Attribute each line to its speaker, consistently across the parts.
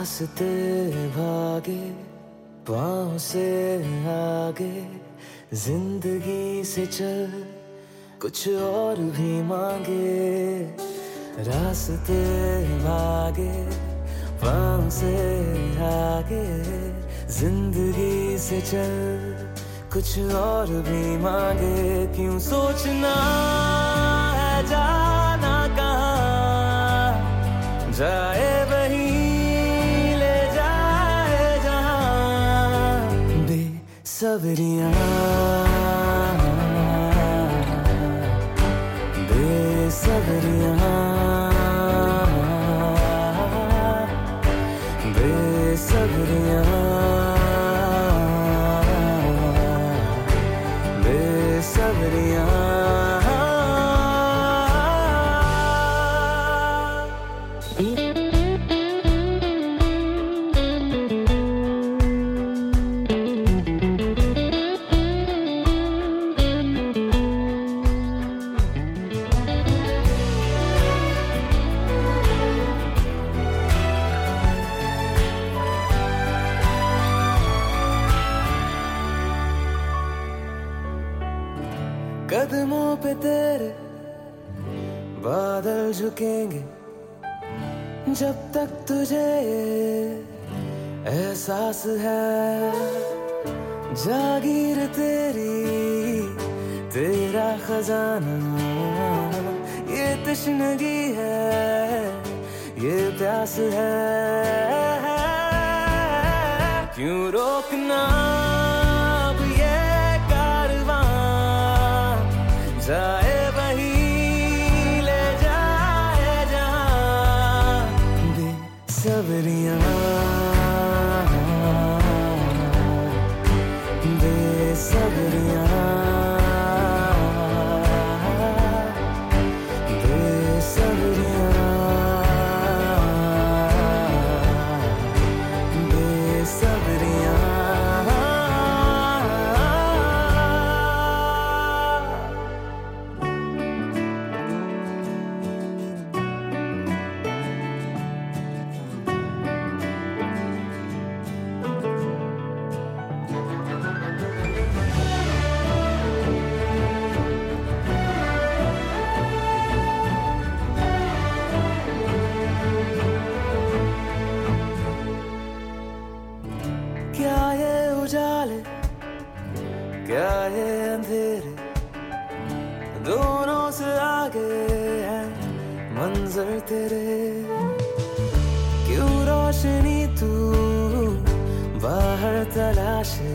Speaker 1: रास्ते भागे, पाँव से आगे, ज़िंदगी से चल, कुछ और भी मांगे। रास्ते भागे, पाँव से आगे, ज़िंदगी से चल, कुछ और भी मांगे। क्यों सोचना? बेसबरियाँ। बेसबरियाँ कदमों पे तेरे बादल झुकेंगे जब तक तुझे एहसास है। जागीर तेरी, तेरा खजाना, ये तशनगी है, ये प्यास है। क्यों जाए वही ले जाए जहाँ बेसबरियाँ। बेसबरियाँ। क्या है अंधेरे दोनों से आगे है मंजर तेरे। क्यों रोशनी तू बाहर तलाशे?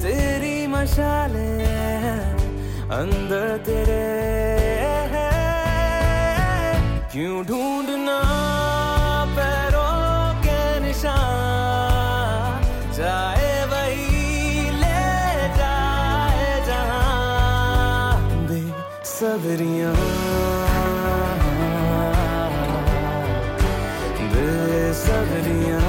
Speaker 1: तेरी मशाले अंदर तेरे। क्यों ढूंढना बेसब्रियाँ बेसब्रियाँ